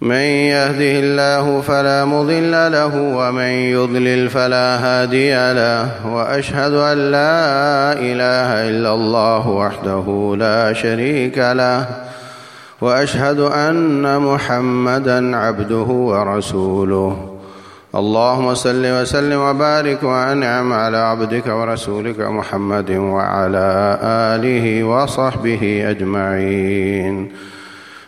من يهده الله فلا مضل له ومن يضلل فلا هادي له واشهد ان لا اله الا الله وحده لا شريك له واشهد ان محمدا عبده ورسوله اللهم صل وسلم وبارك وانعم على عبدك ورسولك محمد وعلى اله وصحبه اجمعين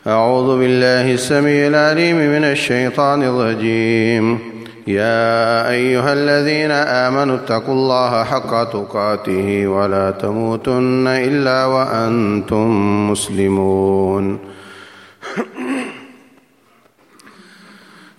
أعوذ بالله السميع العليم من الشيطان الرجيم. يا أيها الذين آمنوا اتقوا الله حق تقاته ولا تموتن إلا وأنتم مسلمون.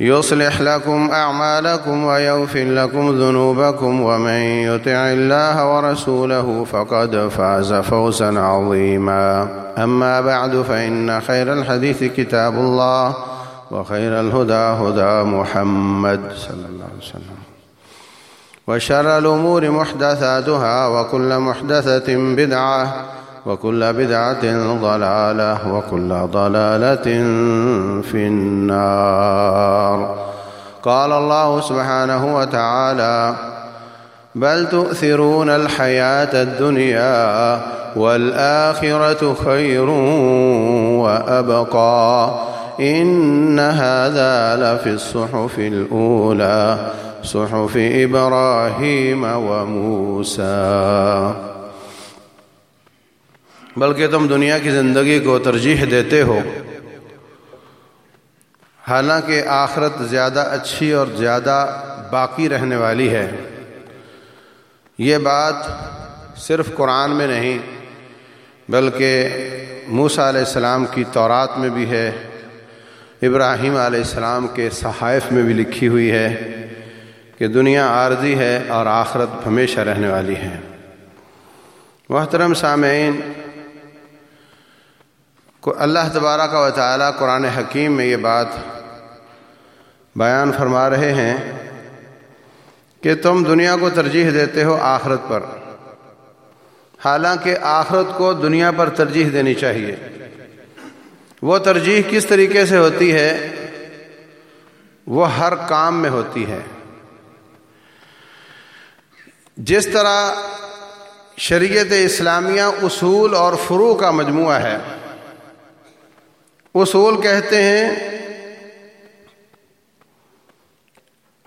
يصلح لكم أعمالكم ويغفر لكم ذنوبكم ومن يطع الله ورسوله فقد فاز فوزا عظيما. أما بعد، فإن خير الحديث كتاب الله وخير الهدى هدى محمد صلى الله عليه وسلم. وشر الأمور محدثاتها وكل محدثة بدعة وكل بدعة ضلالة وكل ضلالة في النار. قال الله سبحانه وتعالى بل تؤثرون الحياة الدنيا والآخرة خير وأبقى. إن هذا لفي الصحف الأولى، صحف إبراهيم وموسى. بلکہ تم دنیا کی زندگی کو ترجیح دیتے ہو۔ حالانکہ آخرت زیادہ اچھی اور زیادہ باقی رہنے والی ہے۔ یہ بات صرف قرآن میں نہیں، بلکہ موسیٰ علیہ السلام کی تورات میں بھی ہے، ابراہیم علیہ السلام کے صحائف میں بھی لکھی ہوئی ہے کہ دنیا عارضی ہے اور آخرت ہمیشہ رہنے والی ہے۔ محترم سامعین اللہ تبارہ کا وطالعہ قرآن حکیم میں یہ بات بیان فرما رہے ہیں کہ تم دنیا کو ترجیح دیتے ہو آخرت پر۔ حالانکہ آخرت کو دنیا پر ترجیح دینی چاہیے۔ وہ ترجیح کس طریقے سے ہوتی ہے؟ وہ ہر کام میں ہوتی ہے۔ جس طرح شریعت اسلامیہ اصول اور فرو کا مجموعہ ہے اصول کہتے ہیں،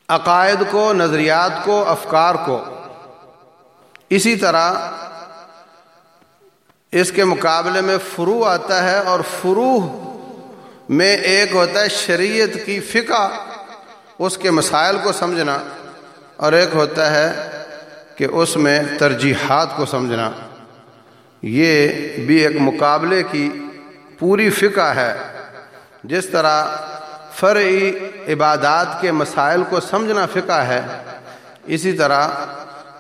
عقائد کو، نظریات کو، افکار کو۔ اسی طرح اس کے مقابلے میں فرو آتا ہے اور فرو میں ایک ہوتا ہے شریعت کی فقہ، اس کے مسائل کو سمجھنا۔ اور ایک ہوتا ہے کہ اس میں ترجیحات کو سمجھنا۔ یہ بھی ایک مقابلے کی پوری فقہ ہے، جس طرح فرعی عبادات کے مسائل کو سمجھنا فقہ ہے، اسی طرح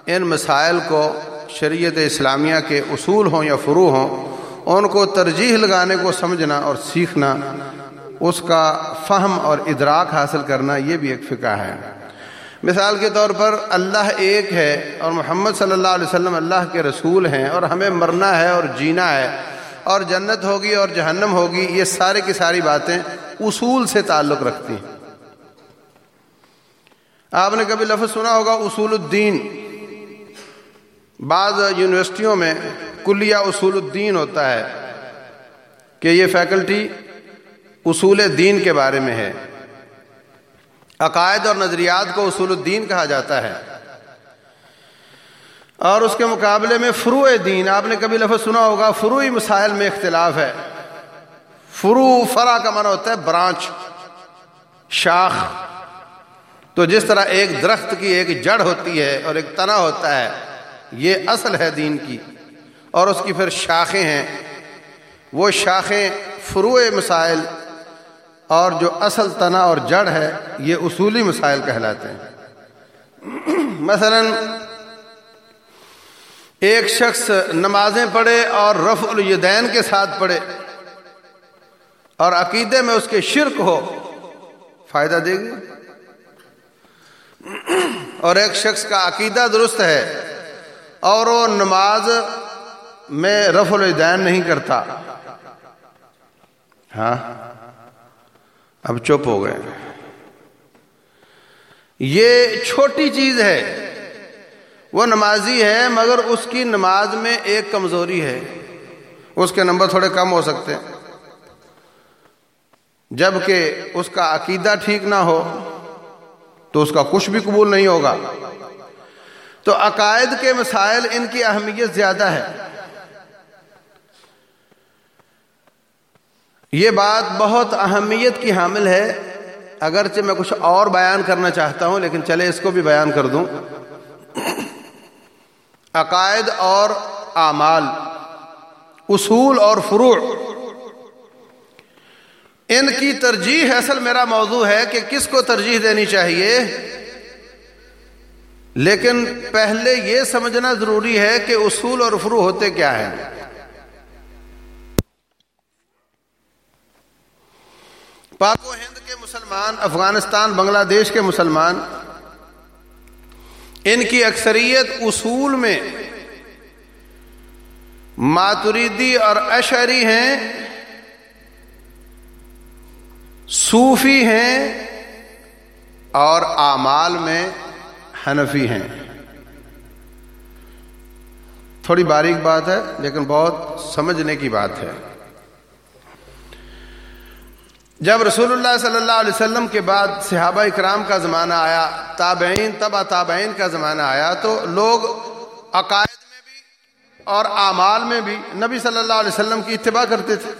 ان مسائل کو شریعت اسلامیہ کے اصول ہوں یا فرو ہوں، ان کو ترجیح لگانے کو سمجھنا اور سیکھنا، اس کا فہم اور ادراک حاصل کرنا یہ بھی ایک فقہ ہے۔ مثال کے طور پر اللہ ایک ہے اور محمد صلی اللہ علیہ وسلم اللہ کے رسول ہیں اور ہمیں مرنا ہے اور جینا ہے۔ اور جنت ہوگی اور جہنم ہوگی، یہ سارے کی ساری باتیں اصول سے تعلق رکھتی ہیں۔ آپ نے کبھی لفظ سنا ہوگا اصول الدین؟ بعض یونیورسٹیوں میں کلیہ اصول الدین ہوتا ہے کہ یہ فیکلٹی اصول دین کے بارے میں ہے۔ عقائد اور نظریات کو اصول الدین کہا جاتا ہے۔ اور اس کے مقابلے میں فروع دین، آپ نے کبھی لفظ سنا ہوگا فروئی مسائل میں اختلاف ہے۔ فرو فرا کا من ہوتا ہے برانچ، شاخ۔ تو جس طرح ایک درخت کی ایک جڑ ہوتی ہے اور ایک تنا ہوتا ہے، یہ اصل ہے دین کی۔ اور اس کی پھر شاخیں ہیں۔ وہ شاخیں فروع مسائل اور جو اصل تنا اور جڑ ہے، یہ اصولی مسائل کہلاتے ہیں۔ مثلا ایک شخص نمازیں پڑھے اور رف الیدین کے ساتھ پڑھے اور عقیدے میں اس کے شرک ہو، فائدہ دے گی اور ایک شخص کا عقیدہ درست ہے اور وہ نماز میں رف الدین نہیں کرتا۔ ہاں؟ اب چپ ہو گئے۔ یہ چھوٹی چیز ہے۔ وہ نمازی ہے مگر اس کی نماز میں ایک کمزوری ہے۔ اس کے نمبر تھوڑے کم ہو سکتے۔ ہیں جبکہ اس کا عقیدہ ٹھیک نہ ہو تو اس کا کچھ بھی قبول نہیں ہوگا۔ تو عقائد کے مسائل ان کی اہمیت زیادہ ہے۔ یہ بات بہت اہمیت کی حامل ہے۔ اگرچہ میں کچھ اور بیان کرنا چاہتا ہوں، لیکن چلے اس کو بھی بیان کر دوں۔ عقائد اور اعمال، اصول اور فروع۔ ان کی ترجیح اصل میرا موضوع ہے کہ کس کو ترجیح دینی چاہیے۔ لیکن پہلے یہ سمجھنا ضروری ہے کہ اصول اور فروع ہوتے کیا ہیں۔ پاک و ہند کے مسلمان، افغانستان، بنگلہ دیش کے مسلمان ان کی اکثریت اصول میں ماتریدی اور اشری ہیں، صوفی ہیں اور اعمال میں حنفی ہیں۔ تھوڑی باریک بات ہے، لیکن بہت سمجھنے کی بات ہے۔ جب رسول اللہ صلی اللہ علیہ وسلم کے بعد صحابہ اکرام کا زمانہ آیا، تابعین تبا تابعین کا زمانہ آیا، تو لوگ عقائد میں بھی اور اعمال میں بھی نبی صلی اللہ علیہ وسلم کی اتباع کرتے تھے۔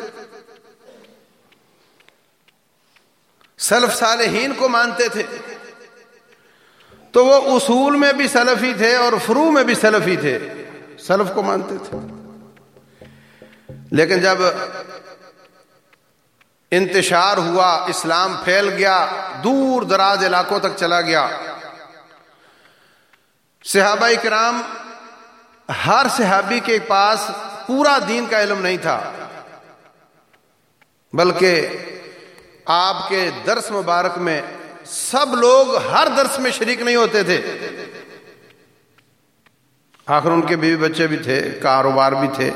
سلف صالحین کو مانتے تھے۔ تو وہ اصول میں بھی سلفی تھے اور فرو میں بھی سلفی تھے۔ سلف کو مانتے تھے۔ لیکن جب انتشار ہوا، اسلام پھیل گیا، دور دراز علاقوں تک چلا گیا۔ صحابہ کرام، ہر صحابی کے پاس پورا دین کا علم نہیں تھا، بلکہ آپ کے درس مبارک میں سب لوگ ہر درس میں شریک نہیں ہوتے تھے۔ آخر ان کے بیوی بچے بھی تھے، کاروبار بھی تھے۔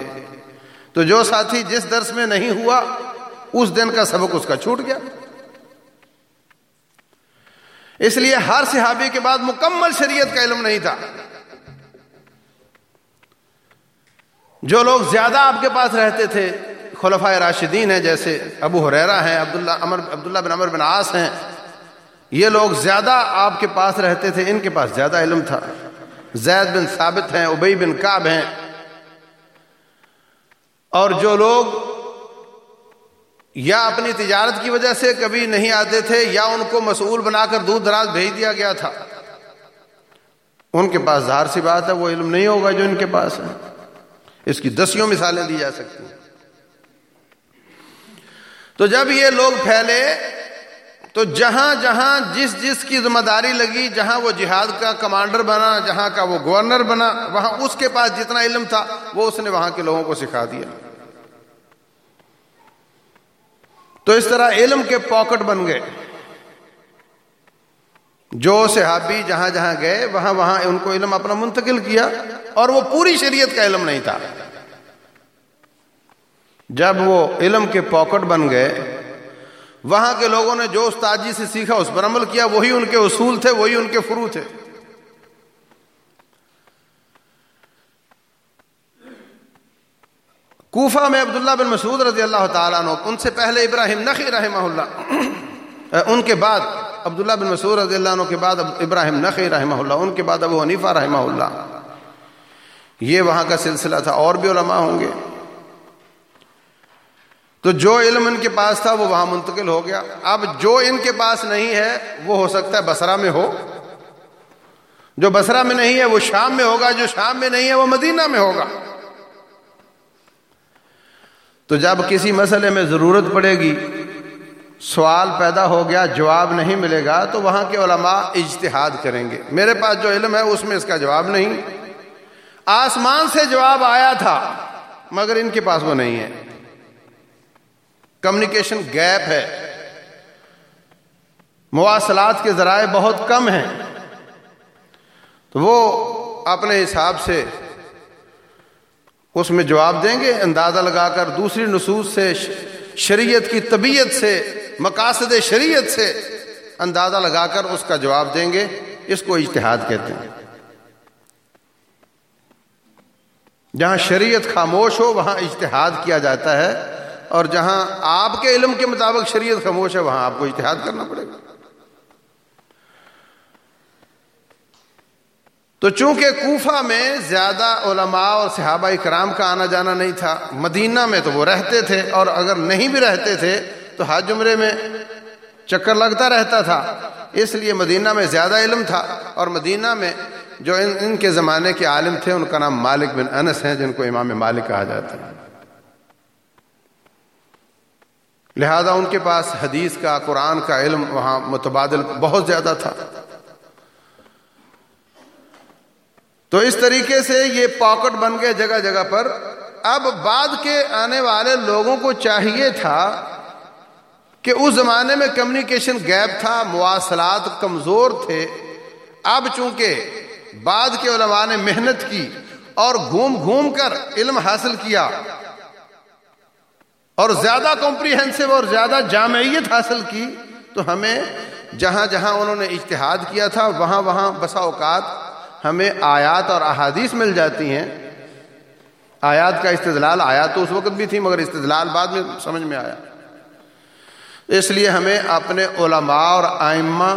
تو جو ساتھی جس درس میں نہیں ہوا اس دن کا سبق اس کا چھوٹ گیا۔ اس لیے ہر صحابی کے بعد مکمل شریعت کا علم نہیں تھا۔ جو لوگ زیادہ آپ کے پاس رہتے تھے خلفۂ راشدین ہیں، جیسے ابو حریرا ہیں، عبداللہ عمر، عبداللہ بن عمر بن آس ہیں، یہ لوگ زیادہ آپ کے پاس رہتے تھے، ان کے پاس زیادہ علم تھا۔ زید بن ثابت ہیں ابئی بن کاب ہیں۔ اور جو لوگ یا اپنی تجارت کی وجہ سے کبھی نہیں آتے تھے، یا ان کو مسئول بنا کر دور دراز بھیج دیا گیا تھا۔ ان کے پاس ظاہر سی بات ہے، وہ علم نہیں ہوگا جو ان کے پاس ہے۔ اس کی دسیوں مثالیں دی جا سکتی ہیں۔ تو جب یہ لوگ پھیلے، تو جہاں جہاں جس جس کی ذمہ داری لگی، جہاں وہ جہاد کا کمانڈر بنا، جہاں کا وہ گورنر بنا، وہاں اس کے پاس جتنا علم تھا، وہ اس نے وہاں کے لوگوں کو سکھا دیا۔ تو اس طرح علم کے پاکٹ بن گئے۔ جو صحابی جہاں جہاں گئے، وہاں وہاں ان کو علم اپنا منتقل کیا اور وہ پوری شریعت کا علم نہیں تھا۔ جب وہ علم کے پاکٹ بن گئے، وہاں کے لوگوں نے جو استاجی سے سیکھا، اس پر عمل کیا، وہی ان کے اصول تھے، وہی ان کے فرو تھے۔ کوفہ میں عبداللہ بن مسعود رضی اللہ تعالیٰ عنہ، ان سے پہلے ابراہیم نخی رحمہ اللہ ان کے بعد عبداللہ بن مسعود رضی اللہ عنہ کے بعد ابراہیم نخی رحمہ اللہ، ان کے بعد ابو حنیفہ رحمہ اللہ۔ یہ وہاں کا سلسلہ تھا، اور بھی علماء ہوں گے۔ تو جو علم ان کے پاس تھا، وہ وہاں منتقل ہو گیا۔ اب جو ان کے پاس نہیں ہے، وہ ہو سکتا ہے بسرا میں ہو۔ جو بسرا میں نہیں ہے، وہ شام میں ہوگا، جو شام میں نہیں ہے، وہ مدینہ میں ہوگا۔ تو جب کسی مسئلے میں ضرورت پڑے گی، سوال پیدا ہو گیا، جواب نہیں ملے گا، تو وہاں کے علماء اجتہاد کریں گے۔ میرے پاس جو علم ہے، اس میں اس کا جواب نہیں۔ آسمان سے جواب آیا تھا، مگر ان کے پاس وہ نہیں ہے۔ کمیونیکیشن گیپ ہے۔ مواصلات کے ذرائع بہت کم ہیں۔ تو وہ اپنے حساب سے اس میں جواب دیں گے، اندازہ لگا کر دوسری نصوص سے، شریعت کی طبیعت سے، مقاصد شریعت سے اندازہ لگا کر اس کا جواب دیں گے۔ اس کو اجتہاد کہتے ہیں۔ جہاں شریعت خاموش ہو، وہاں اجتہاد کیا جاتا ہے اور جہاں آپ کے علم کے مطابق شریعت خاموش ہے، وہاں آپ کو اجتہاد کرنا پڑے گا۔ تو چونکہ کوفہ میں زیادہ علماء اور صحابہ کرام کا آنا جانا نہیں تھا، مدینہ میں تو وہ رہتے تھے اور اگر نہیں بھی رہتے تھے تو حج عمرے میں چکر لگتا رہتا تھا۔ اس لیے مدینہ میں زیادہ علم تھا اور مدینہ میں جو ان ان کے زمانے کے عالم تھے، ان کا نام مالک بن انس ہیں، جن کو امام مالک کہا جاتا ہے۔ لہذا ان کے پاس حدیث کا، قرآن کا علم وہاں متبادل بہت زیادہ تھا۔ تو اس طریقے سے یہ پاکٹ بن گئے جگہ جگہ پر۔ اب بعد کے آنے والے لوگوں کو چاہیے تھا کہ اس زمانے میں کمیونیکیشن گیپ تھا، مواصلات کمزور تھے۔ اب چونکہ بعد کے علماء نے محنت کی اور گھوم گھوم کر علم حاصل کیا اور زیادہ کمپریہنسو اور زیادہ جامعیت حاصل کی، تو ہمیں جہاں جہاں انہوں نے اجتہاد کیا تھا، وہاں وہاں بسا اوقات ہمیں آیات اور احادیث مل جاتی ہیں۔ آیات کا استدلال آیا تو اس وقت بھی تھی، مگر استدلال بعد میں سمجھ میں آیا۔ اس لیے ہمیں اپنے علماء اور آئمہ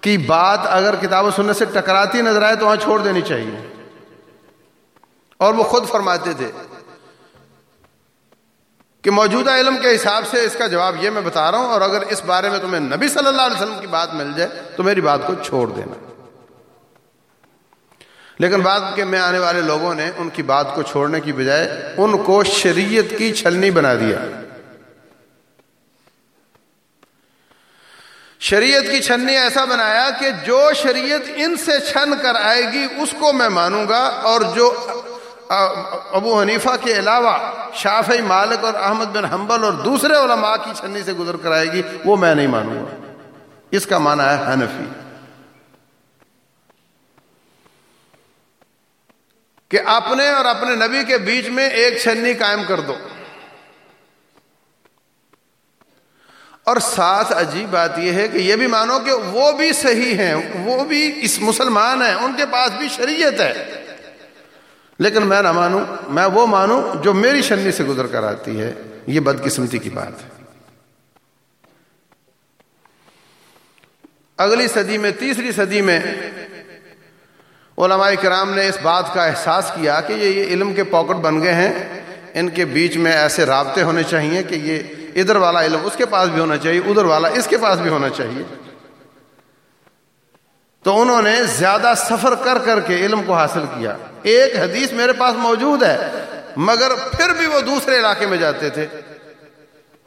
کی بات اگر کتاب و سننے سے ٹکراتی نظر آئے تو وہاں چھوڑ دینی چاہیے۔ اور وہ خود فرماتے تھے کہ موجودہ علم کے حساب سے اس کا جواب یہ میں بتا رہا ہوں، اور اگر اس بارے میں تمہیں نبی صلی اللہ علیہ وسلم کی بات مل جائے تو میری بات کو چھوڑ دینا۔ لیکن بعد کے میں آنے والے لوگوں نے ان کی بات کو چھوڑنے کی بجائے ان کو شریعت کی چھلنی بنا دیا۔ شریعت کی چھنی ایسا بنایا کہ جو شریعت ان سے چھن کر آئے گی، اس کو میں مانوں گا اور جو ابو حنیفہ کے علاوہ شافی مالک اور احمد بن حنبل اور دوسرے علماء کی چھنی سے گزر کر آئے گی، وہ میں نہیں مانوں گا۔ اس کا معنی ہے حنفی۔ کہ اپنے اور اپنے نبی کے بیچ میں ایک چھنی قائم کر دو۔ اور ساتھ عجیب بات یہ ہے کہ یہ بھی مانو کہ وہ بھی صحیح ہیں، وہ بھی اس مسلمان ہیں، ان کے پاس بھی شریعت ہے۔ لیکن میں نہ مانوں، میں وہ مانوں جو میری شنی سے گزر کر آتی ہے۔ یہ بدقسمتی کی بات ہے۔ اگلی صدی میں، تیسری صدی میں علماء کرام نے اس بات کا احساس کیا کہ یہ علم کے پاکٹ بن گئے ہیں۔ ان کے بیچ میں ایسے رابطے ہونے چاہیے کہ یہ ادھر والا علم اس کے پاس بھی ہونا چاہیے، ادھر والا اس کے پاس بھی ہونا چاہیے۔ تو انہوں نے زیادہ سفر کر کر کے علم کو حاصل کیا۔ ایک حدیث میرے پاس موجود ہے، مگر پھر بھی وہ دوسرے علاقے میں جاتے تھے۔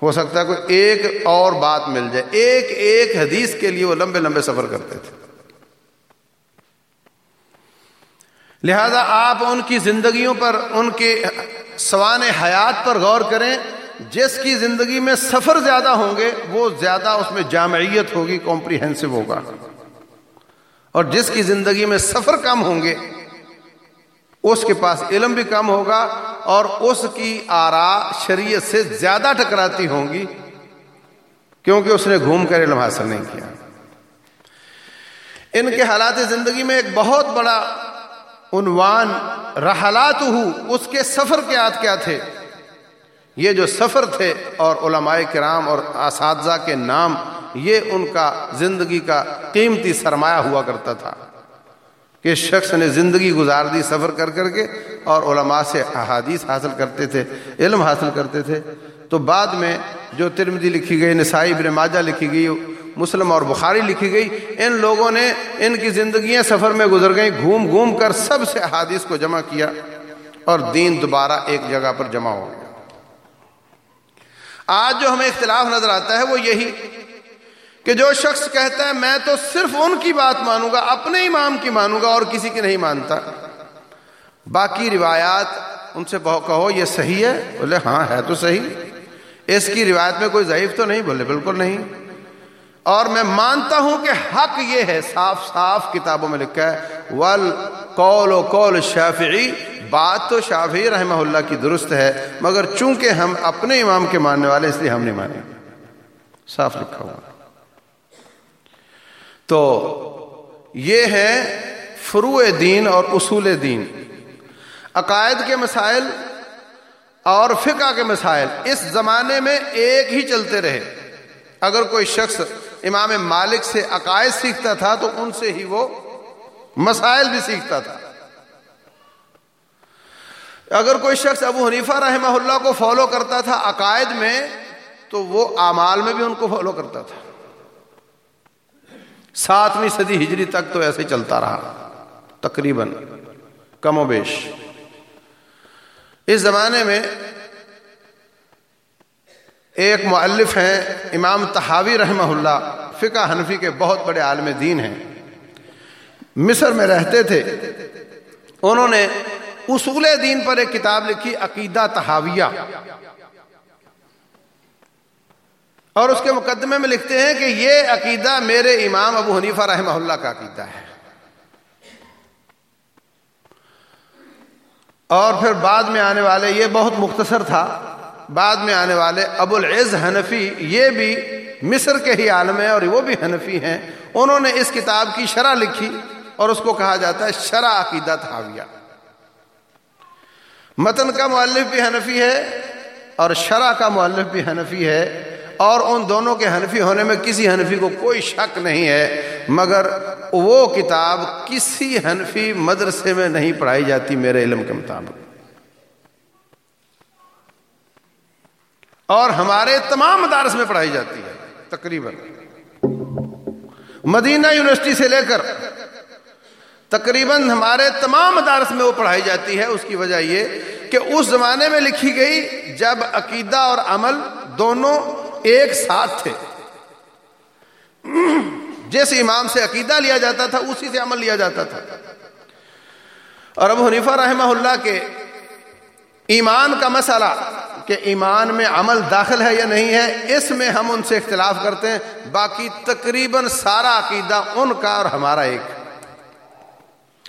ہو سکتا ہے کوئی ایک اور بات مل جائے۔ ایک ایک حدیث کے لیے وہ لمبے لمبے سفر کرتے تھے۔ لہذا آپ ان کی زندگیوں پر، ان کے سوان حیات پر غور کریں، جس کی زندگی میں سفر زیادہ ہوں گے، وہ زیادہ اس میں جامعیت ہوگی کمپریہنسو ہوگا۔ اور جس کی زندگی میں سفر کم ہوں گے، اس کے پاس علم بھی کم ہوگا اور اس کی آرا شریعت سے زیادہ ٹکراتی ہوں گی، کیونکہ اس نے گھوم کر علم حاصل نہیں کیا۔ ان کے حالات زندگی میں ایک بہت بڑا عنوان رحلات ہو اس کے سفر کے آت کیا تھے؟ یہ جو سفر تھے اور علماء کرام اور اساتذہ کے نام، یہ ان کا زندگی کا قیمتی سرمایہ ہوا کرتا تھا کہ شخص نے زندگی گزار دی سفر کر کر کے اور علماء سے احادیث حاصل کرتے تھے، علم حاصل کرتے تھے۔ تو بعد میں جو ترمدی لکھی گئی، نسائی ابن ماجہ لکھی گئی مسلم اور بخاری لکھی گئی، ان لوگوں نے ان کی زندگیاں سفر میں گزر گئیں، گھوم گھوم کر سب سے احادیث کو جمع کیا اور دین دوبارہ ایک جگہ پر جمع ہو گیا۔ آج جو ہمیں اختلاف نظر آتا ہے وہ یہی کہ جو شخص کہتا ہے، میں تو صرف ان کی بات مانوں گا، اپنے امام کی مانوں گا اور کسی کی نہیں مانتا۔ باقی روایات ان سے کہو، یہ صحیح ہے؟ بولے ہاں ہے تو صحیح۔ اس کی روایت میں کوئی ضعیف تو نہیں؟ بولے، بالکل نہیں۔ اور میں مانتا ہوں کہ حق یہ ہے، صاف صاف کتابوں میں لکھا ہے ول قول و قول شافعی بات تو شافعی رحمہ اللہ کی درست ہے، مگر چونکہ ہم اپنے امام کے ماننے والے، اس لیے ہم نہیں مانیں صاف لکھا ہوا۔ تو یہ ہے فروع دین اور اصول دین۔ عقائد کے مسائل اور فقہ کے مسائل اس زمانے میں ایک ہی چلتے رہے۔ اگر کوئی شخص امام مالک سے عقائد سیکھتا تھا تو ان سے ہی وہ مسائل بھی سیکھتا تھا۔ اگر کوئی شخص ابو حنیفہ رحمہ اللہ کو فالو کرتا تھا عقائد میں، تو وہ اعمال میں بھی ان کو فالو کرتا تھا۔ ساتویں صدی ہجری تک تو ایسے چلتا رہا، تقریباً کم و بیش۔ اس زمانے میں ایک معلف ہیں، امام تحاوی رحمہ اللہ، فقہ حنفی کے بہت بڑے عالم دین ہیں۔ مصر میں رہتے تھے۔ انہوں نے اصول دین پر ایک کتاب لکھی، عقیدہ تحاویہ اور اس کے مقدمے میں لکھتے ہیں کہ یہ عقیدہ میرے امام ابو حنیفہ رحمہ اللہ کا عقیدہ ہے۔ اور پھر بعد میں آنے والے یہ بہت مختصر تھا۔ بعد میں آنے والے ابو العز حنفی، یہ بھی مصر کے ہی عالم ہیں اور وہ بھی حنفی ہیں، انہوں نے اس کتاب کی شرح لکھی اور اس کو کہا جاتا ہے شرح عقیدہ تحاویہ۔ متن کا مؤلف بھی حنفی ہے اور شرح کا مؤلف بھی حنفی ہے اور ان دونوں کے حنفی ہونے میں کسی حنفی کو کوئی شک نہیں ہے، مگر وہ کتاب کسی حنفی مدرسے میں نہیں پڑھائی جاتی میرے علم کے مطابق۔ اور ہمارے تمام مدارس میں پڑھائی جاتی ہے، تقریباً۔ مدینہ یونیورسٹی سے لے کر تقریباً ہمارے تمام مدارس میں وہ پڑھائی جاتی ہے۔ اس کی وجہ یہ کہ اس زمانے میں لکھی گئی جب عقیدہ اور عمل دونوں ایک ساتھ تھے۔ جس امام سے عقیدہ لیا جاتا تھا، اسی سے عمل لیا جاتا تھا۔ اور ابو حنیفہ رحمہ اللہ کے ایمان کا مسئلہ کہ ایمان میں عمل داخل ہے یا نہیں ہے، اس میں ہم ان سے اختلاف کرتے ہیں۔ باقی تقریباً سارا عقیدہ ان کا اور ہمارا ایک۔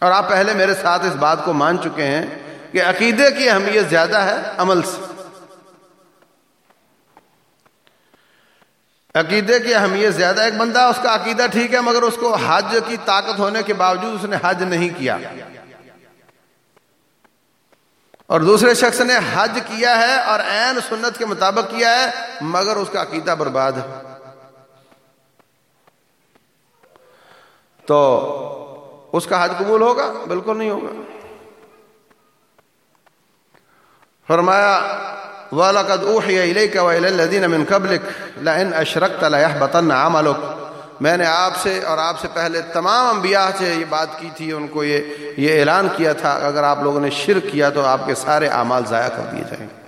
اور آپ پہلے میرے ساتھ اس بات کو مان چکے ہیں کہ عقیدے کی اہمیت زیادہ ہے عمل سے۔ عقیدے کی اہمیت زیادہ ایک بندہ اس کا عقیدہ ٹھیک ہے مگر اس کو حج کی طاقت ہونے کے باوجود اس نے حج نہیں کیا۔ اور دوسرے شخص نے حج کیا ہے اور عین سنت کے مطابق کیا ہے، مگر اس کا عقیدہ برباد ہے۔ تو اس کا حج قبول ہوگا؟ بالکل نہیں ہوگا۔ فرمایا، وَلَقَدْ أُوحِيَ إِلَيْكَ وَإِلَى الَّذِينَ مِنْ قَبْلِكَ لَإِنْ أَشْرَكْتَ لَيَحْبَطَنَّ عَمَلُكَ میں نے آپ سے اور آپ سے پہلے تمام انبیاء سے یہ بات کی تھی، ان کو یہ یہ اعلان کیا تھا۔ اگر آپ لوگوں نے شرک کیا تو آپ کے سارے اعمال ضائع کر دیے جائیں۔ گے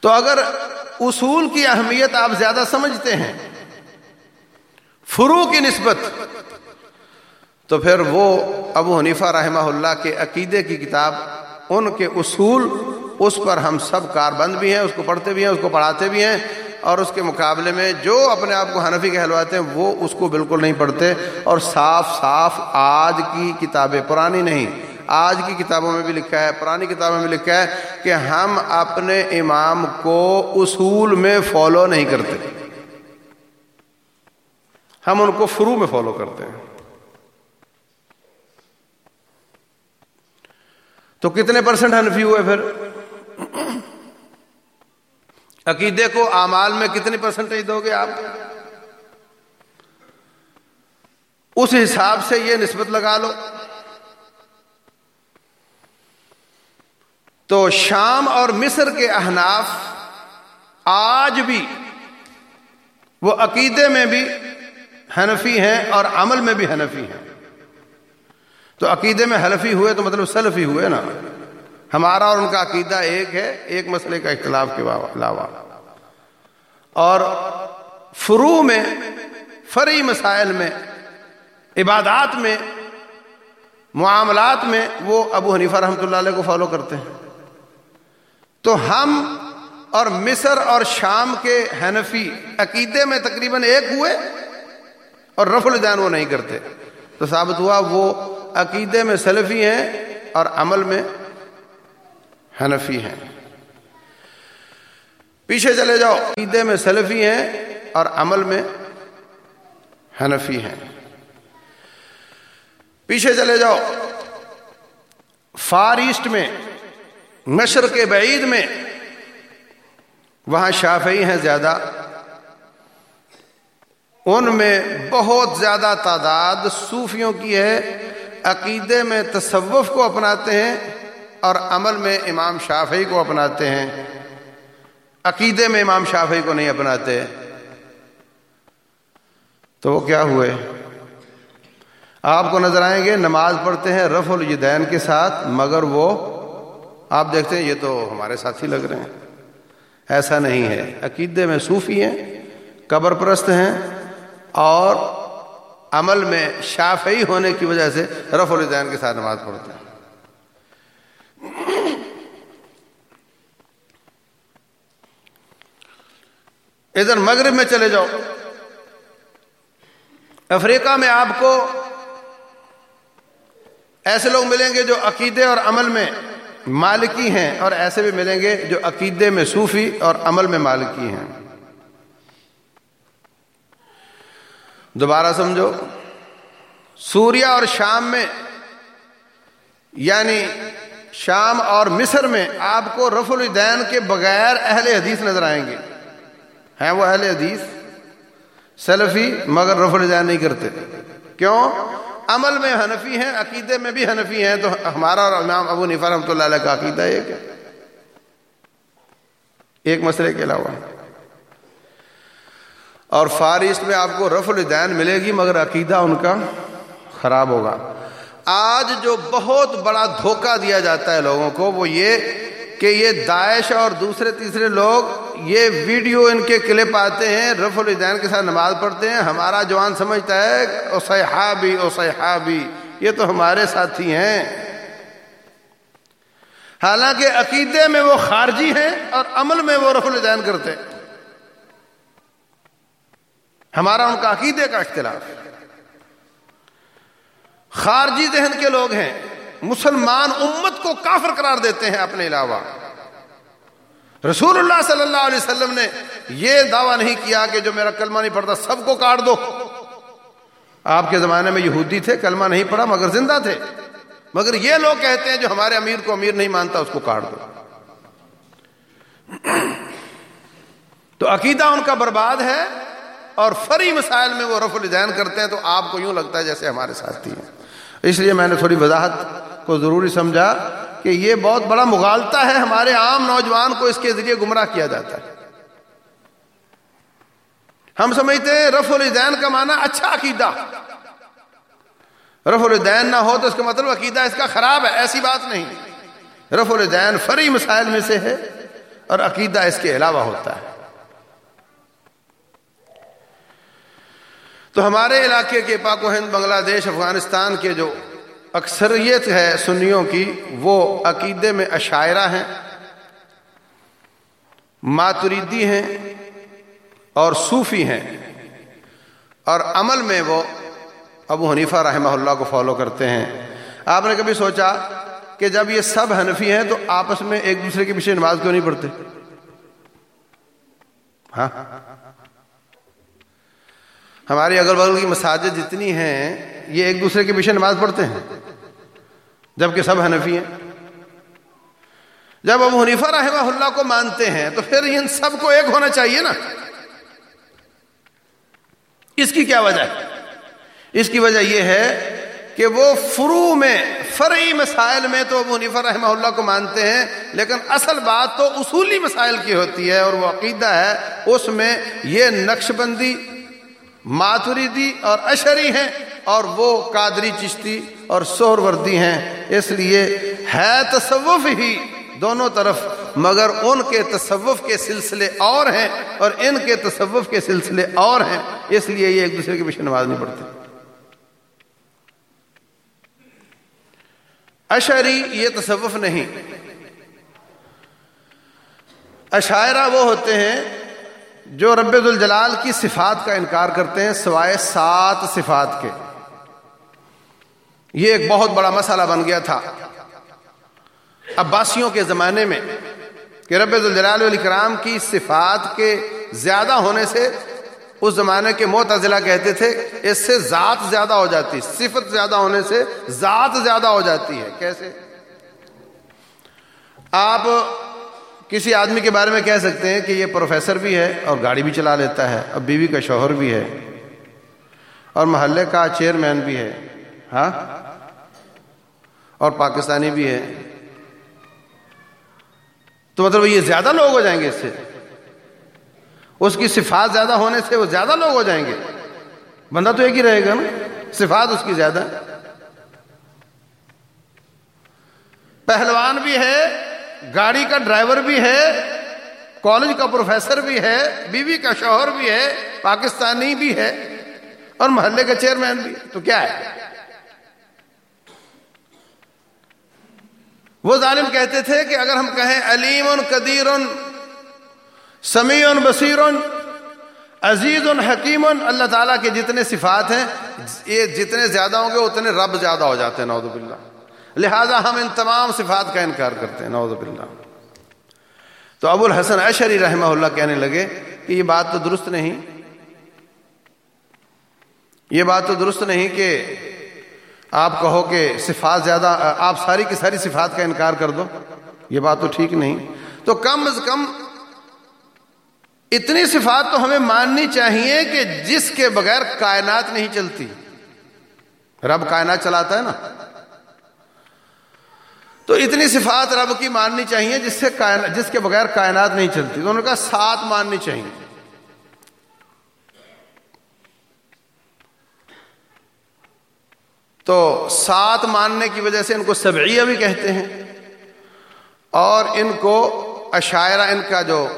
تو اگر اصول کی اہمیت آپ زیادہ سمجھتے ہیں فرو کی نسبت، تو پھر وہ ابو حنیفہ رحمہ اللہ کے عقیدے کی کتاب، ان کے اصول، اس پر ہم سب کار بند بھی ہیں، اس کو پڑھتے بھی ہیں، اس کو پڑھاتے بھی ہیں۔ اور اس کے مقابلے میں جو اپنے آپ کو حنفی کہلواتے ہیں، وہ اس کو بالکل نہیں پڑھتے۔ اور صاف صاف آج کی کتابیں، پرانی نہیں، آج کی کتابوں میں بھی لکھا ہے، پرانی کتابوں میں لکھا ہے کہ ہم اپنے امام کو اصول میں فالو نہیں کرتے۔ ہم ان کو فرو میں فالو کرتے ہیں۔ تو کتنے پرسنٹ حنفی ہوئے پھر؟ عقیدے کو اعمال میں کتنی پرسنٹیج دو گے آپ؟ اس حساب سے یہ نسبت لگا لو۔ تو شام اور مصر کے احناف آج بھی وہ عقیدے میں بھی حنفی ہیں اور عمل میں بھی حنفی ہیں۔ تو عقیدے میں حلفی ہوئے تو مطلب سلفی ہوئے نا۔ ہمارا اور ان کا عقیدہ ایک ہے، ایک مسئلے کا اختلاف کے علاوہ اور فرو میں فری مسائل میں، عبادات میں، معاملات میں وہ ابو حنیفہ رحمۃ اللہ علیہ کو فالو کرتے ہیں۔ تو ہم اور مصر اور شام کے حنفی عقیدے میں تقریباً ایک ہوئے اور رف الدین وہ نہیں کرتے۔ تو ثابت ہوا وہ عقیدے میں سلفی ہیں اور عمل میں حنفی ہیں۔ پیچھے چلے جاؤ۔ عقیدے میں سلفی ہیں اور عمل میں حنفی ہیں۔ پیچھے چلے جاؤ۔ فار ایسٹ میں، نشر کے بعید میں وہاں شافعی ہیں زیادہ۔ ان میں بہت زیادہ تعداد صوفیوں کی ہے، عقیدے میں تصوف کو اپناتے ہیں۔ اور عمل میں امام شافعی کو اپناتے ہیں۔ عقیدے میں امام شافعی کو نہیں اپناتے۔ تو وہ کیا ہوئے؟ آپ کو نظر آئیں گے، نماز پڑھتے ہیں رف الجدین کے ساتھ، مگر وہ، آپ دیکھتے ہیں، یہ تو ہمارے ساتھی لگ رہے ہیں۔ ایسا نہیں ہے۔ عقیدے میں صوفی ہیں، قبر پرست ہیں، اور عمل میں شافعی ہونے کی وجہ سے رف الدین کے ساتھ نماز پڑھتے ہیں۔ ادھر مغرب میں چلے جاؤ۔ افریقہ میں آپ کو ایسے لوگ ملیں گے جو عقیدے اور عمل میں مالکی ہیں اور ایسے بھی ملیں گے جو عقیدے میں صوفی اور عمل میں مالکی ہیں۔ دوبارہ سمجھو۔ سوریا اور شام میں یعنی شام اور مصر میں آپ کو رف الدین کے بغیر اہل حدیث نظر آئیں گے۔ ہیں وہ اہل حدیث؟ سلفی مگر رف الدین نہیں کرتے۔ کیوں؟ عمل میں حنفی ہیں، عقیدے میں بھی حنفی ہیں، تو ہمارا اور امام ابو نفا رحمۃ اللہ علیہ کا عقیدہ ایک ہے۔ ایک مسئلے کے علاوہ۔ اور فارسٹ میں آپ کو رف الدین ملے گی، مگر عقیدہ ان کا خراب ہوگا۔ آج جو بہت بڑا دھوکہ دیا جاتا ہے لوگوں کو وہ یہ کہ یہ داعش اور دوسرے تیسرے لوگ یہ ویڈیو ان کے کلپ آتے ہیں رف الدین کے ساتھ نماز پڑھتے ہیں۔ ہمارا جوان سمجھتا ہے اوسحابی اوسحابی یہ تو ہمارے ساتھی ہیں۔ حالانکہ عقیدے میں وہ خارجی ہیں اور عمل میں وہ رف الدین کرتے ہمارا ان کا عقیدے کا اختلاف۔ خارجی ذہن کے لوگ ہیں۔ مسلمان امت کو کافر قرار دیتے ہیں اپنے علاوہ۔ رسول اللہ صلی اللہ علیہ وسلم نے یہ دعویٰ نہیں کیا کہ جو میرا کلمہ نہیں پڑھتا سب کو کاٹ دو۔ آپ کے زمانے میں یہودی تھے، کلمہ نہیں پڑھا، مگر زندہ تھے۔ مگر یہ لوگ کہتے ہیں جو ہمارے امیر کو امیر نہیں مانتا، اس کو کاٹ دو۔ تو عقیدہ ان کا برباد ہے اور فری مسائل میں وہ رف الدین کرتے ہیں تو آپ کو یوں لگتا ہے جیسے ہمارے ساتھی ہیں۔ اس لیے میں نے تھوڑی وضاحت کو ضروری سمجھا کہ یہ بہت بڑا مغالتا ہے ہمارے عام نوجوان کو اس کے ذریعے گمراہ کیا جاتا ہے۔ ہم سمجھتے ہیں رف الدین کا معنی اچھا عقیدہ۔ رف الدین نہ ہو تو اس کا مطلب عقیدہ اس کا خراب ہے، ایسی بات نہیں۔ رف الدین فری مسائل میں سے ہے اور عقیدہ اس کے علاوہ ہوتا ہے۔ تو ہمارے علاقے کے پاک و ہند، بنگلہ دیش، افغانستان کے جو اکثریت ہے سنیوں کی، وہ عقیدے میں عشاعرہ ہیں، ماتریدی ہیں اور صوفی ہیں۔ اور عمل میں وہ ابو حنیفہ رحمہ اللہ کو فالو کرتے ہیں۔ آپ نے کبھی سوچا کہ جب یہ سب حنفی ہیں تو آپس میں ایک دوسرے کے پیچھے نماز کیوں نہیں پڑھتے؟ ہاں؟ ہماری اگل بغل کی مساجد جتنی ہیں، یہ ایک دوسرے کے پیچھے نماز پڑھتے ہیں۔ جبکہ سب حنفی ہیں۔ جب ابو حنیفہ رحمہ اللہ کو مانتے ہیں، تو پھر ان سب کو ایک ہونا چاہیے نا۔ اس کی کیا وجہ ہے؟ اس کی وجہ یہ ہے کہ وہ فرو میں، فرعی مسائل میں تو ابو نفر رحمہ اللہ کو مانتے ہیں، لیکن اصل بات تو اصولی مسائل کی ہوتی ہے اور وہ عقیدہ ہے، اس میں یہ نقش بندی ماتوریدی اور اشری ہیں اور وہ قادری چشتی اور سور وردی ہیں۔ اس لیے ہے تصوف ہی دونوں طرف، مگر ان کے تصوف کے سلسلے اور ہیں اور ان کے تصوف کے سلسلے اور ہیں۔ اس لیے یہ ایک دوسرے کے پیچھے نماز نہیں پڑتے اشری یہ تصوف نہیں۔ اشاعرہ وہ ہوتے ہیں جو رب الجلال کی صفات کا انکار کرتے ہیں، سوائے سات صفات کے۔ یہ ایک بہت بڑا مسئلہ بن گیا تھا۔ عباسیوں کے زمانے میں کہ رب الجلال علیہ کرام کی صفات کے زیادہ ہونے سے اس زمانے کے معتزلہ کہتے تھے، اس سے ذات زیادہ ہو جاتی، صفت زیادہ ہونے سے ذات زیادہ ہو جاتی ہے۔ کیسے؟ آپ کسی آدمی کے بارے میں کہہ سکتے ہیں کہ یہ پروفیسر بھی ہے اور گاڑی بھی چلا لیتا ہے اور بیوی کا شوہر بھی ہے اور محلے کا چیئرمین بھی ہے ہاں؟ اور پاکستانی بھی ہے۔ تو مطلب یہ زیادہ لوگ ہو جائیں گے اس سے۔ اس کی صفات زیادہ ہونے سے وہ زیادہ لوگ ہو جائیں گے۔ بندہ تو ایک ہی رہے گا نا، صفات اس کی زیادہ۔ پہلوان بھی ہے گاڑی کا ڈرائیور بھی ہے، کالج کا پروفیسر بھی ہے، بیوی کا شوہر بھی ہے، پاکستانی بھی ہے، اور محلے کا چیئرمین بھی۔ تو کیا ہے؟ وہ ظالم کہتے تھے کہ اگر ہم کہیں علیم قدیر سمیع بصیر عزیز حکیم اللہ تعالیٰ کے جتنے صفات ہیں، یہ جتنے زیادہ ہوں گے، اتنے رب زیادہ ہو جاتے ہیں، نعوذ باللہ۔ لہذا ہم ان تمام صفات کا انکار کرتے ہیں، نعوذ باللہ۔ تو ابو الحسن اشری رحمہ اللہ کہنے لگے کہ یہ بات تو درست نہیں۔ یہ بات تو درست نہیں کہ آپ کہو کہ صفات زیادہ، آپ ساری کی ساری صفات کا انکار کر دو، یہ بات تو ٹھیک نہیں۔ تو کم از کم اتنی صفات تو ہمیں ماننی چاہیے کہ جس کے بغیر کائنات نہیں چلتی۔ رب کائنات چلاتا ہے نا۔ تو اتنی صفات رب کی ماننی چاہیے جس سے جس کے بغیر کائنات نہیں چلتی۔ تو انہوں نے کہا سات ماننی چاہیے۔ تو سات ماننے کی وجہ سے ان کو سبعیہ بھی کہتے ہیں۔ اور ان کو اشاعرہ ان کا جو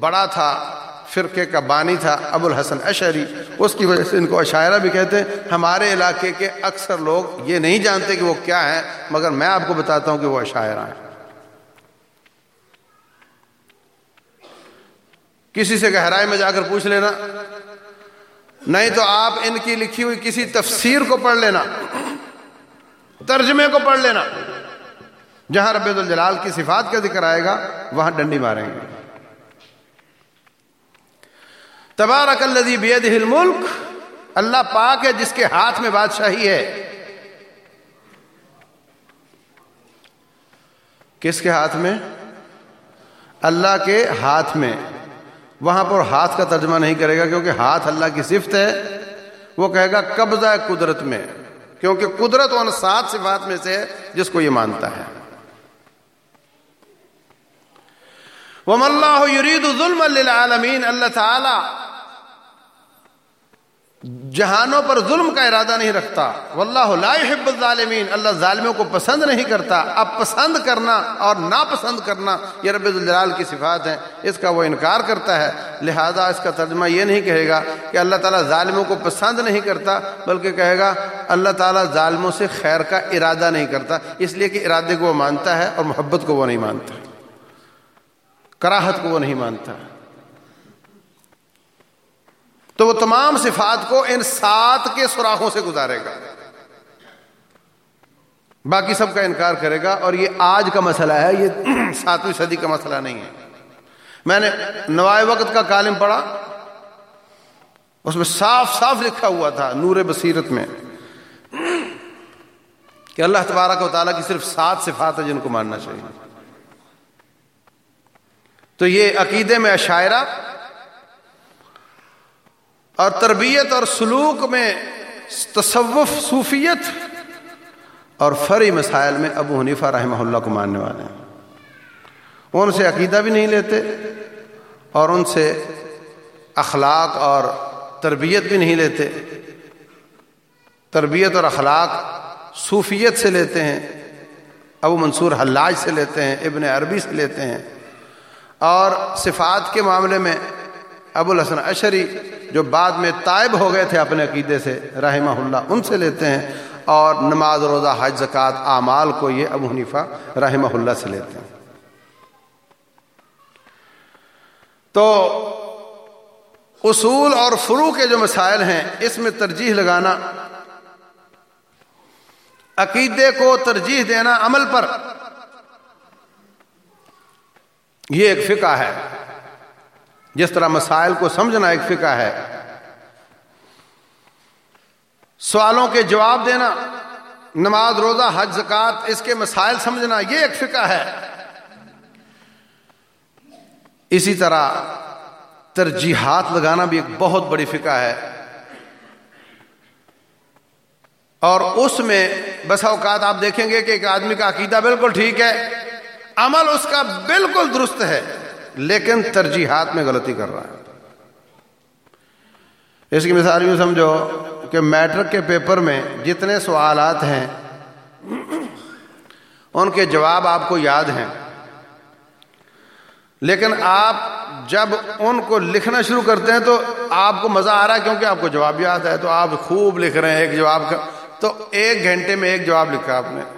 بڑا تھا فرقے کا بانی تھا ابو الحسن اشری اس کی وجہ سے ان کو اشاعرہ بھی کہتے ہیں۔ ہمارے علاقے کے اکثر لوگ یہ نہیں جانتے کہ وہ کیا ہے مگر میں آپ کو بتاتا ہوں کہ وہ اشاعرہ ہیں۔ کسی سے گہرائی میں جا کر پوچھ لینا۔ نہیں تو آپ ان کی لکھی ہوئی کسی تفسیر کو پڑھ لینا۔ ترجمے کو پڑھ لینا۔ جہاں رب الجلال کی صفات کا ذکر آئے گا، وہاں ڈنڈی ماریں گے۔ تبارک الذی بیدہ الملک، اللہ پاک ہے جس کے ہاتھ میں بادشاہی ہے۔ کس کے ہاتھ میں؟ اللہ کے ہاتھ میں۔ وہاں پر ہاتھ کا ترجمہ نہیں کرے گا کیونکہ ہاتھ اللہ کی صفت ہے۔ وہ کہے گا قبضہ قدرت میں، کیونکہ قدرت ان سات صفات میں سے ہے جس کو یہ مانتا ہے۔ وہ اللہ یرید ظلم للعالمین اللہ تعالی جہانوں پر ظلم کا ارادہ نہیں رکھتا۔ واللہ لا يحب الظالمین۔ اللہ ظالموں کو پسند نہیں کرتا۔ اب پسند کرنا اور ناپسند کرنا یہ رب الجلال کی صفات ہیں۔ اس کا وہ انکار کرتا ہے۔ لہذا اس کا ترجمہ یہ نہیں کہے گا کہ اللہ تعالیٰ ظالموں کو پسند نہیں کرتا، بلکہ کہے گا اللہ تعالیٰ ظالموں سے خیر کا ارادہ نہیں کرتا۔ اس لیے کہ ارادے کو وہ مانتا ہے اور محبت کو وہ نہیں مانتا۔ کراہت کو وہ نہیں مانتا۔ تو وہ تمام صفات کو ان سات کے سوراخوں سے گزارے گا۔ باقی سب کا انکار کرے گا اور یہ آج کا مسئلہ ہے، یہ ساتویں صدی کا مسئلہ نہیں ہے۔ میں نے نوائے وقت کا کالم پڑھا، اس میں صاف صاف لکھا ہوا تھا نور بصیرت میں کہ اللہ تبارک و تعالیٰ کی صرف سات صفات ہے جن کو ماننا چاہیے۔ تو یہ عقیدے میں عشاعرہ اور تربیت اور سلوک میں تصوف صوفیت اور فری مسائل میں ابو حنیفہ رحمہ اللہ کو ماننے والے ہیں۔ وہ ان سے عقیدہ بھی نہیں لیتے اور ان سے اخلاق اور تربیت بھی نہیں لیتے۔ تربیت اور اخلاق صوفیت سے لیتے ہیں، ابو منصور حلاج سے لیتے ہیں، ابن عربی سے لیتے ہیں۔ اور صفات کے معاملے میں ابو الحسن اشری جو بعد میں طائب ہو گئے تھے اپنے عقیدے سے، رحمہ اللہ، ان سے لیتے ہیں۔ اور نماز، روزہ، حج، زکوٰۃ، اعمال کو یہ ابو حنیفہ رحمہ اللہ سے لیتے ہیں۔ تو اصول اور فرو کے جو مسائل ہیں، اس میں ترجیح لگانا، عقیدے کو ترجیح دینا عمل پر، یہ ایک فقہ ہے۔ جس طرح مسائل کو سمجھنا ایک فقہ ہے۔ سوالوں کے جواب دینا، نماز، روزہ، حج زکات اس کے مسائل سمجھنا، یہ ایک فقہ ہے۔ اسی طرح ترجیحات لگانا بھی ایک بہت بڑی فقہ ہے۔ اور اس میں بس اوقات آپ دیکھیں گے کہ ایک آدمی کا عقیدہ بالکل ٹھیک ہے، عمل اس کا بالکل درست ہے۔ لیکن ترجیحات میں غلطی کر رہا ہے۔ اس کی مثال یوں سمجھو کہ میٹرک کے پیپر میں جتنے سوالات ہیں، ان کے جواب آپ کو یاد ہیں۔ لیکن آپ جب ان کو لکھنا شروع کرتے ہیں تو آپ کو مزہ آ رہا ہے کیونکہ آپ کو جواب یاد ہے۔ تو آپ خوب لکھ رہے ہیں، ایک جواب کا تو ایک گھنٹے میں ایک جواب لکھا آپ نے۔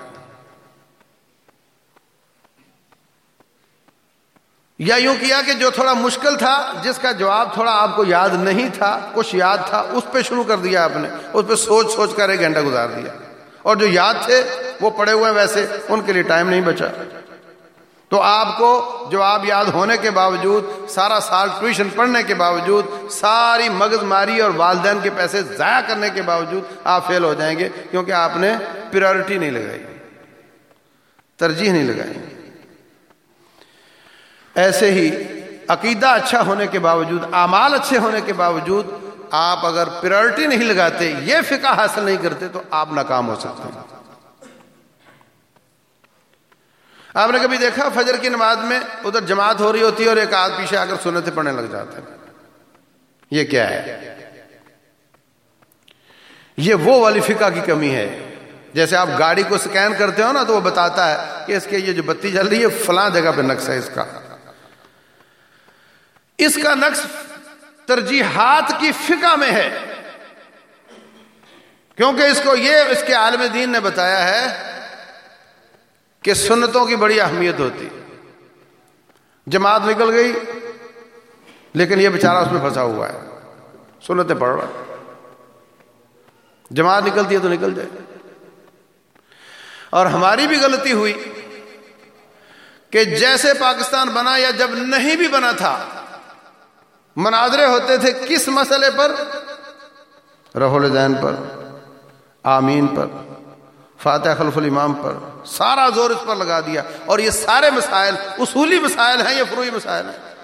یا یوں کیا کہ جو تھوڑا مشکل تھا، جس کا جواب تھوڑا آپ کو یاد نہیں تھا، کچھ یاد تھا، اس پہ شروع کر دیا آپ نے، اس پہ سوچ سوچ کر ایک گھنٹہ گزار دیا۔ اور جو یاد تھے، وہ پڑے ہوئے ویسے، ان کے لیے ٹائم نہیں بچا۔ تو آپ کو جواب یاد ہونے کے باوجود، سارا سال ٹیوشن پڑھنے کے باوجود، ساری مغز ماری اور والدین کے پیسے ضائع کرنے کے باوجود آپ فیل ہو جائیں گے، کیونکہ آپ نے پریورٹی نہیں لگائی۔ ترجیح نہیں لگائی۔ ایسے ہی عقیدہ اچھا ہونے کے باوجود، اعمال اچھے ہونے کے باوجود آپ اگر پریورٹی نہیں لگاتے، یہ فقہ حاصل نہیں کرتے تو آپ ناکام ہو سکتے ہیں۔ آپ نے کبھی دیکھا فجر کی نماز میں ادھر جماعت ہو رہی ہوتی ہے اور ایک آدھ پیچھے آ کر سنتیں پڑھنے لگ جاتے ہیں؟ یہ کیا ہے؟ یہ وہ والی فقہ کی کمی ہے۔ جیسے آپ گاڑی کو سکین کرتے ہو نا تو وہ بتاتا ہے کہ اس کے یہ جو بتی جل رہی ہے، فلاں جگہ پہ نقص ہے اس کا۔ اس کا نقص ترجیحات کی فقہ میں ہے۔ کیونکہ اس کو یہ اس کے عالم دین نے بتایا ہے کہ سنتوں کی بڑی اہمیت ہوتی۔ جماعت نکل گئی، لیکن یہ بیچارہ اس میں پھنسا ہوا ہے۔ سنتیں پڑھ رہا۔ جماعت نکلتی ہے تو نکل جائے۔ اور ہماری بھی غلطی ہوئی کہ جیسے پاکستان بنا یا جب نہیں بھی بنا تھا مناظرے ہوتے تھے کس مسئلے پر؟ رحول الدین پر، آمین پر فاتح خلف الامام پر، سارا زور اس پر لگا دیا۔ اور یہ سارے مسائل، اصولی مسائل ہیں یا فروئی مسائل ہیں۔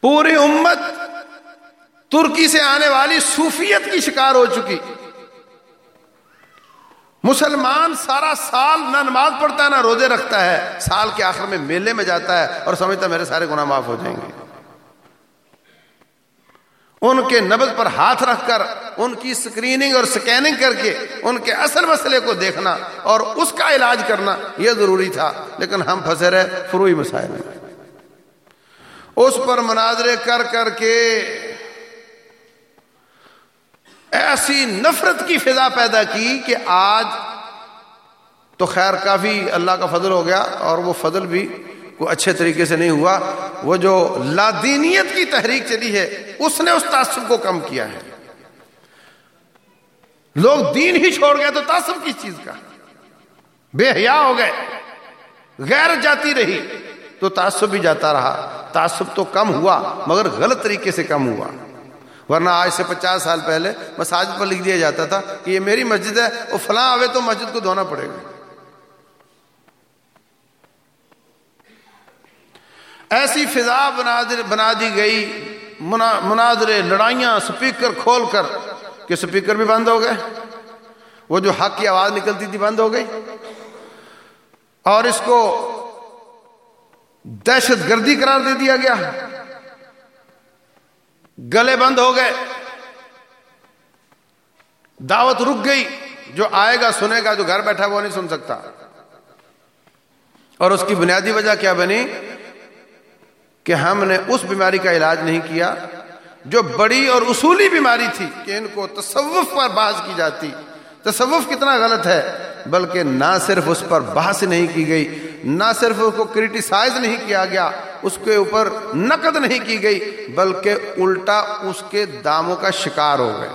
پوری امت ترکی سے آنے والی صوفیت کی شکار ہو چکی۔ مسلمان سارا سال نہ نماز پڑھتا ہے، نہ روزے رکھتا ہے۔ سال کے آخر میں میلے میں جاتا ہے اور سمجھتا ہے میرے سارے گناہ معاف ہو جائیں گے۔ ان کے نبز پر ہاتھ رکھ کر، ان کی سکریننگ اور سکیننگ کر کے، ان کے اصل مسئلے کو دیکھنا اور اس کا علاج کرنا، یہ ضروری تھا۔ لیکن ہم پھنسے رہے، فروئی مسائل اس پر مناظرے کر کر کے ایسی نفرت کی فضا پیدا کی کہ آج تو خیر کافی اللہ کا فضل ہو گیا اور وہ فضل بھی کوئی اچھے طریقے سے نہیں ہوا۔ وہ جو لادینیت کی تحریک چلی ہے، اس نے اس تعصب کو کم کیا ہے۔ لوگ دین ہی چھوڑ گئے تو تعصب کس چیز کا؟ بے حیا ہو گئے، غیر جاتی رہی تو تعصب بھی جاتا رہا۔ تعصب تو کم ہوا، مگر غلط طریقے سے کم ہوا۔ ورنہ آج سے پچاس سال پہلے مساجد پر لکھ دیا جاتا تھا کہ یہ میری مسجد ہے، وہ فلاں آوے تو مسجد کو دھونا پڑے گا۔ ایسی فضا بنا دی گئی مناظرے، لڑائیاں سپیکر کھول کر کہ سپیکر بھی بند ہو گئے۔ وہ جو حق کی آواز نکلتی تھی بند ہو گئی۔ اور اس کو دہشت گردی قرار دے دیا گیا۔ گلے بند ہو گئے۔ دعوت رک گئی۔ جو آئے گا، سنے گا، جو گھر بیٹھا وہ نہیں سن سکتا۔ اور اس کی بنیادی وجہ کیا بنی؟ کہ ہم نے اس بیماری کا علاج نہیں کیا جو بڑی اور اصولی بیماری تھی کہ ان کو تصوف پر بحث کی جاتی۔ تصوف کتنا غلط ہے، بلکہ نہ صرف اس پر بحث نہیں کی گئی، نہ صرف اس کو کریٹیسائز نہیں کیا گیا، اس کے اوپر نقد نہیں کی گئی، بلکہ الٹا اس کے داموں کا شکار ہو گئے۔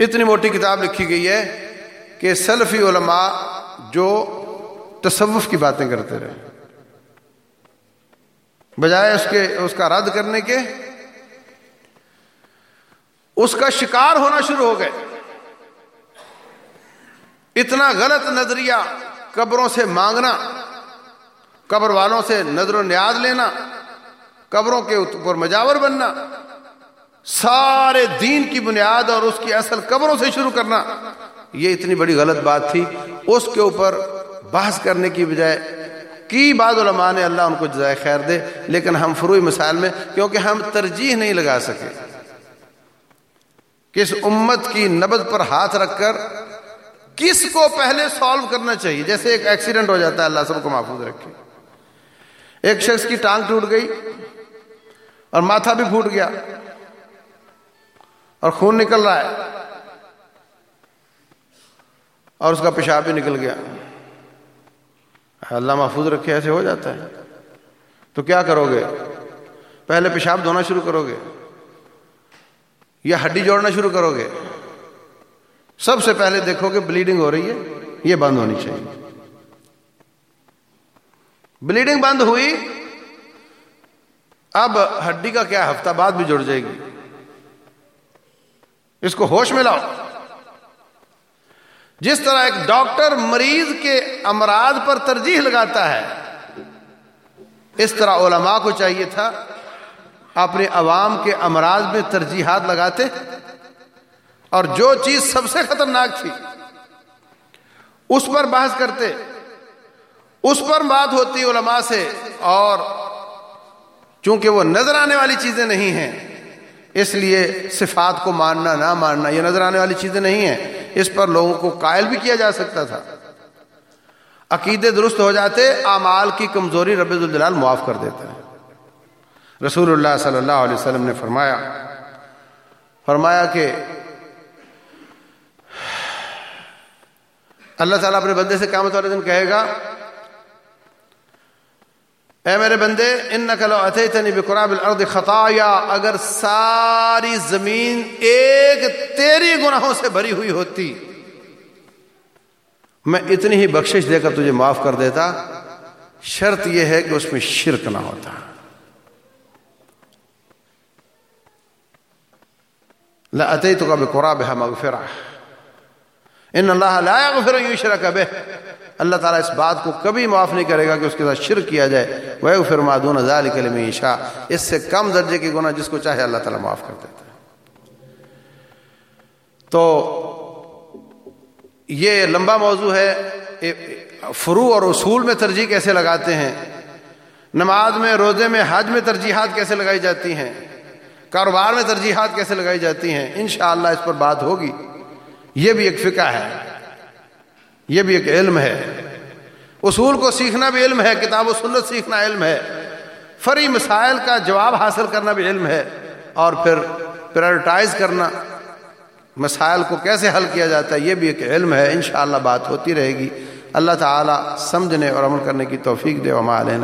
اتنی موٹی کتاب لکھی گئی ہے کہ سلفی علماء جو تصوف کی باتیں کرتے رہے۔ بجائے اس کے، اس کا رد کرنے کے، اس کا شکار ہونا شروع ہو گئے۔ اتنا غلط نظریہ قبروں سے مانگنا، قبر والوں سے نظر و نیاز لینا، قبروں کے اوپر مجاور بننا، سارے دین کی بنیاد اور اس کی اصل قبروں سے شروع کرنا، یہ اتنی بڑی غلط بات تھی۔ اس کے اوپر بحث کرنے کی بجائے کی بعض علماء نے اللہ ان کو جزائے خیر دے، لیکن ہم فروئی مسائل میں، کیونکہ ہم ترجیح نہیں لگا سکے۔ کس امت کی نبد پر ہاتھ رکھ کر کس کو پہلے سالو کرنا چاہیے؟ جیسے ایک ایکسیڈنٹ ہو جاتا ہے، اللہ سب کو محفوظ رکھے۔ ایک شخص کی ٹانگ ٹوٹ گئی اور ماتھا بھی پھوٹ گیا اور خون نکل رہا ہے اور اس کا پیشاب بھی نکل گیا۔ اللہ محفوظ رکھے ایسے ہو جاتا ہے۔ تو کیا کرو گے؟ پہلے پیشاب دھونا شروع کرو گے۔ یا ہڈی جوڑنا شروع کرو گے۔ سب سے پہلے دیکھو گے بلیڈنگ ہو رہی ہے، یہ بند ہونی چاہیے۔ بلیڈنگ بند ہوئی، اب ہڈی کا کیا ہفتہ بعد بھی جڑ جائے گی۔ اس کو ہوش میں لاؤ۔ جس طرح ایک ڈاکٹر مریض کے امراض پر ترجیح لگاتا ہے، اس طرح علماء کو چاہیے تھا اپنے عوام کے امراض میں ترجیحات لگاتے اور جو چیز سب سے خطرناک تھی، اس پر بحث کرتے، اس پر بات ہوتی علماء سے اور چونکہ وہ نظر آنے والی چیزیں نہیں ہیں اس لیے صفات کو ماننا، نہ ماننا، یہ نظر آنے والی چیزیں نہیں ہیں۔ اس پر لوگوں کو قائل بھی کیا جا سکتا تھا۔ عقیدے درست ہو جاتے، اعمال کی کمزوری رب الجلال معاف کر دیتا ہے رسول اللہ صلی اللہ علیہ وسلم نے فرمایا فرمایا کہ اللہ تعالیٰ اپنے بندے سے قیامت والے دن کہے گا اے میرے بندے ان نقل اتنی بقراب الارض خطایا، اگر ساری زمین ایک تیری گناہوں سے بھری ہوئی ہوتی، میں اتنی ہی بخشش دے کر تجھے معاف کر دیتا، شرط یہ ہے کہ اس میں شرک نہ ہوتا۔ اتئی تو کا بقراب ہے ان اللہ لا يغفر يشرك به اللہ تعالیٰ اس بات کو کبھی معاف نہیں کرے گا کہ اس کے ساتھ شرک کیا جائے۔ وہ پھر مادون ذالک لمن اس سے کم درجے کے گناہ جس کو چاہے اللہ تعالیٰ معاف کر دیتا ہے۔ تو یہ لمبا موضوع ہے۔ فرو اور اصول میں ترجیح کیسے لگاتے ہیں؟ نماز میں، روزے میں، حج میں ترجیحات کیسے لگائی جاتی ہیں؟ کاروبار میں ترجیحات کیسے لگائی جاتی ہیں؟ انشاءاللہ اس پر بات ہوگی۔ یہ بھی ایک فقہ ہے۔ یہ بھی ایک علم ہے۔ اصول کو سیکھنا بھی علم ہے، کتاب و سنت سیکھنا علم ہے۔ فری مسائل کا جواب حاصل کرنا بھی علم ہے۔ اور پھر پریورٹائز کرنا، مسائل کو کیسے حل کیا جاتا ہے، یہ بھی ایک علم ہے۔ انشاءاللہ بات ہوتی رہے گی۔ اللہ تعالی سمجھنے اور عمل کرنے کی توفیق دے۔ ہمارے